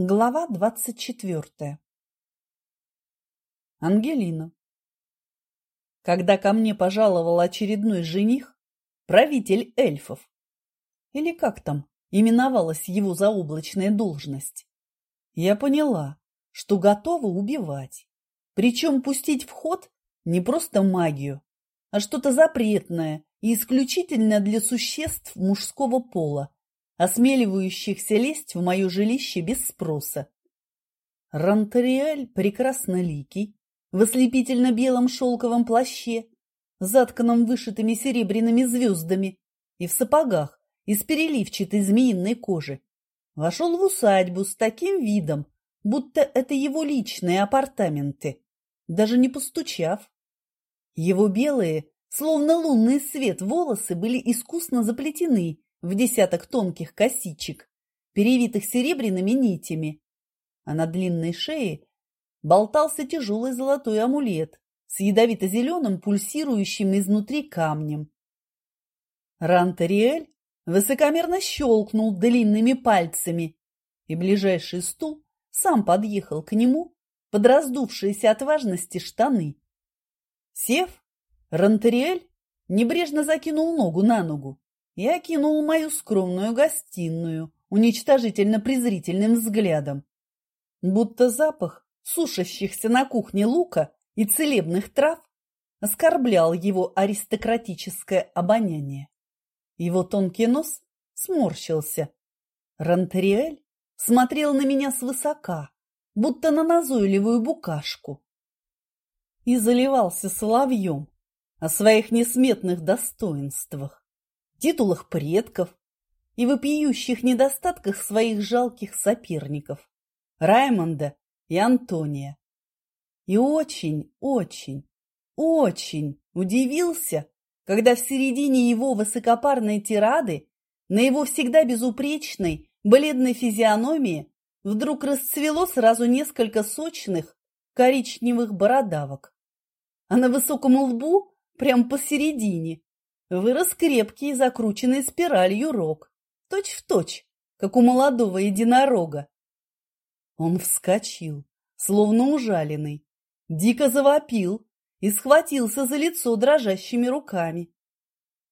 Глава двадцать четвертая. Ангелина. Когда ко мне пожаловал очередной жених, правитель эльфов, или как там именовалась его заоблачная должность, я поняла, что готова убивать. Причем пустить в ход не просто магию, а что-то запретное и исключительно для существ мужского пола осмеливающихся лезть в мое жилище без спроса. Рантериэль прекрасно ликий, в ослепительно-белом шелковом плаще, затканном вышитыми серебряными звездами и в сапогах из переливчатой змеиной кожи, вошел в усадьбу с таким видом, будто это его личные апартаменты, даже не постучав. Его белые, словно лунный свет, волосы были искусно заплетены в десяток тонких косичек, перевитых серебряными нитями, а на длинной шее болтался тяжелый золотой амулет с ядовито-зеленым пульсирующим изнутри камнем. Рантериэль высокомерно щелкнул длинными пальцами, и ближайший стул сам подъехал к нему под раздувшиеся от важности штаны. Сев, Рантериэль небрежно закинул ногу на ногу и окинул мою скромную гостиную уничтожительно-презрительным взглядом. Будто запах сушащихся на кухне лука и целебных трав оскорблял его аристократическое обоняние. Его тонкий нос сморщился. Рантериэль смотрел на меня свысока, будто на назойливую букашку, и заливался соловьем о своих несметных достоинствах титулах предков и вопиющих недостатках своих жалких соперников – Раймонда и Антония. И очень, очень, очень удивился, когда в середине его высокопарной тирады на его всегда безупречной, бледной физиономии вдруг расцвело сразу несколько сочных коричневых бородавок. А на высоком лбу, прямо посередине, вырос крепкий, закрученный спиралью рог, точь-в-точь, как у молодого единорога. Он вскочил, словно ужаленный, дико завопил и схватился за лицо дрожащими руками.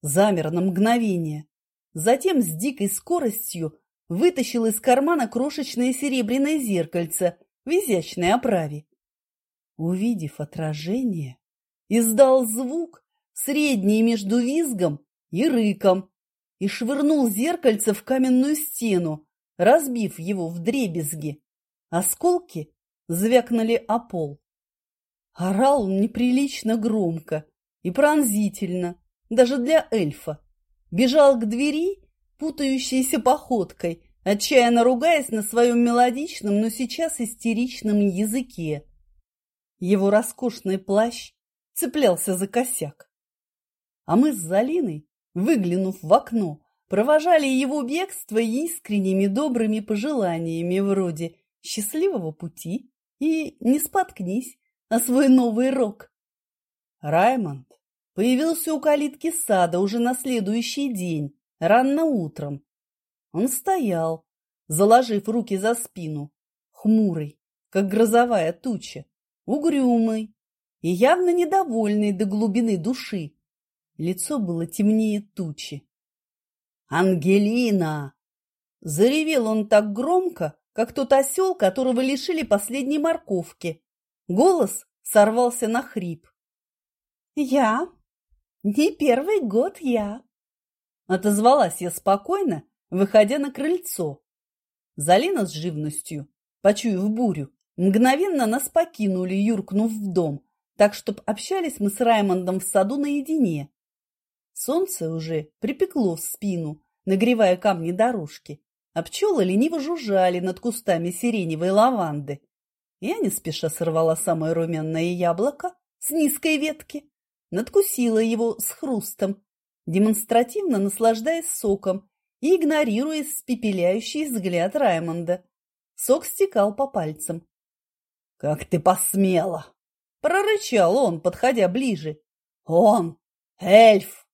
Замер на мгновение, затем с дикой скоростью вытащил из кармана крошечное серебряное зеркальце в изящной оправе. Увидев отражение, издал звук, средний между визгом и рыком, и швырнул зеркальце в каменную стену, разбив его в дребезги. Осколки звякнули о пол. Орал он неприлично громко и пронзительно, даже для эльфа. Бежал к двери, путающейся походкой, отчаянно ругаясь на своем мелодичном, но сейчас истеричном языке. Его роскошный плащ цеплялся за косяк. А мы с Залиной, выглянув в окно, провожали его бегство искренними добрыми пожеланиями вроде «счастливого пути» и «не споткнись на свой новый рок». Раймонд появился у калитки сада уже на следующий день, рано утром. Он стоял, заложив руки за спину, хмурый, как грозовая туча, угрюмый и явно недовольный до глубины души. Лицо было темнее тучи. «Ангелина!» Заревел он так громко, как тот осел, которого лишили последней морковки. Голос сорвался на хрип. «Я? Не первый год я!» Отозвалась я спокойно, выходя на крыльцо. Залина с живностью, почуяв бурю, мгновенно нас покинули, юркнув в дом, так, чтоб общались мы с Раймондом в саду наедине. Солнце уже припекло в спину, нагревая камни дорожки, а пчелы лениво жужжали над кустами сиреневой лаванды. Я не спеша сорвала самое румяное яблоко с низкой ветки, надкусила его с хрустом, демонстративно наслаждаясь соком и игнорируя спепеляющий взгляд Раймонда. Сок стекал по пальцам. — Как ты посмела! — прорычал он, подходя ближе. — Он, эльф,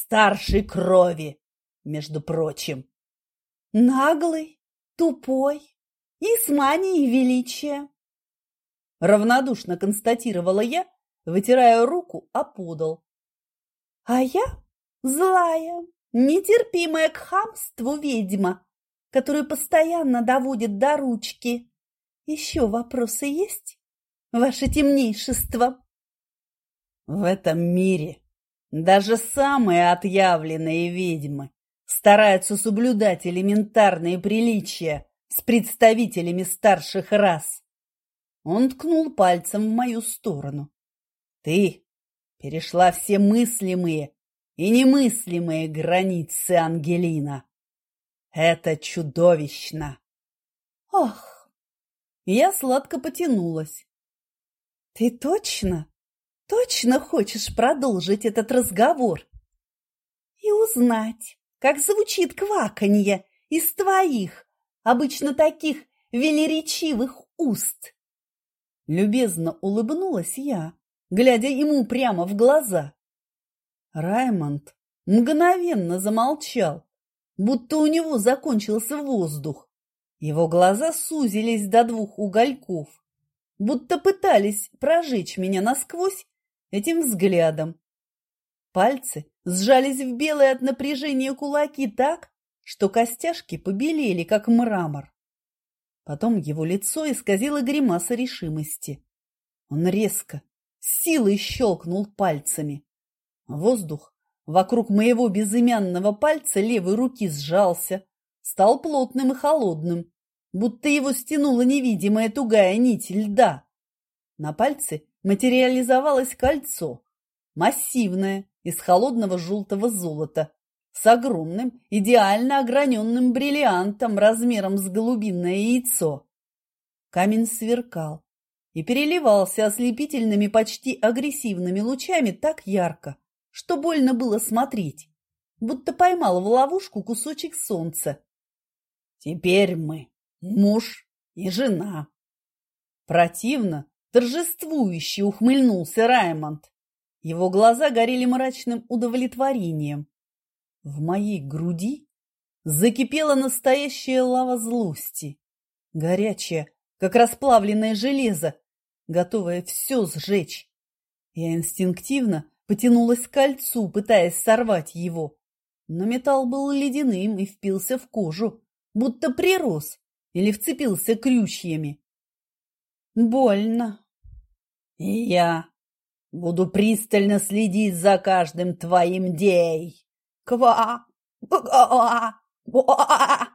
старшей крови, между прочим. Наглый, тупой, и с манией величия. Равнодушно констатировала я, вытирая руку о подол. А я злая, нетерпимая к хамству ведьма, которую постоянно доводит до ручки. Еще вопросы есть, ваше темнейшество? В этом мире даже самые отъявленные ведьмы стараются соблюдать элементарные приличия с представителями старших рас. Он ткнул пальцем в мою сторону. Ты перешла все мыслимые и немыслимые границы Ангелина. Это чудовищно. Ах! Я сладко потянулась. Ты точно, точно хочешь продолжить этот разговор? И узнать, как звучит кваканье из твоих, обычно таких велеречивых уст. Любезно улыбнулась я, глядя ему прямо в глаза. Раймонд мгновенно замолчал, будто у него закончился воздух. Его глаза сузились до двух угольков, будто пытались прожечь меня насквозь этим взглядом. Пальцы сжались в белые от напряжения кулаки так, что костяшки побелели, как мрамор. Потом его лицо исказило гримаса решимости. Он резко, силой щелкнул пальцами. Воздух вокруг моего безымянного пальца левой руки сжался, стал плотным и холодным, будто его стянула невидимая тугая нить льда. На пальце материализовалось кольцо, массивное, из холодного желтого золота, с огромным, идеально ограненным бриллиантом размером с голубиное яйцо. Камень сверкал и переливался ослепительными, почти агрессивными лучами так ярко, что больно было смотреть, будто поймал в ловушку кусочек солнца. Теперь мы муж и жена. Противно, торжествующе ухмыльнулся Раймонд. Его глаза горели мрачным удовлетворением. В моей груди закипела настоящая лава злости, горячая, как расплавленное железо, готовая все сжечь. Я инстинктивно потянулась к кольцу, пытаясь сорвать его, но металл был ледяным и впился в кожу, будто прирос или вцепился крючьями. Больно. И я буду пристально следить за каждым твоим дей. Ква! Ква! Ква!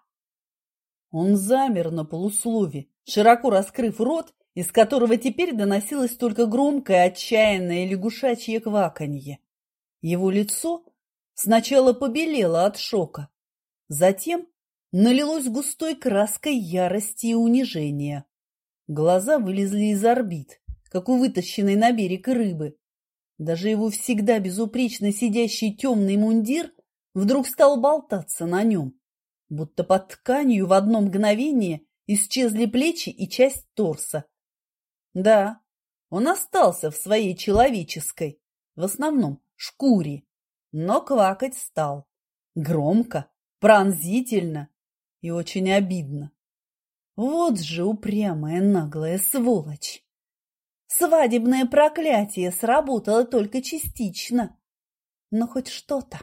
Он замер на полуслове, широко раскрыв рот, из которого теперь доносилось только громкое, отчаянное лягушачье кваканье. Его лицо сначала побелело от шока, затем налилось густой краской ярости и унижения. Глаза вылезли из орбит, как у вытащенной на берег рыбы. Даже его всегда безупречно сидящий темный мундир вдруг стал болтаться на нем, будто под тканью в одно мгновение исчезли плечи и часть торса. Да, он остался в своей человеческой, в основном шкуре, но квакать стал. Громко, пронзительно и очень обидно. Вот же упрямая наглая сволочь! Свадебное проклятие сработало только частично, но хоть что-то.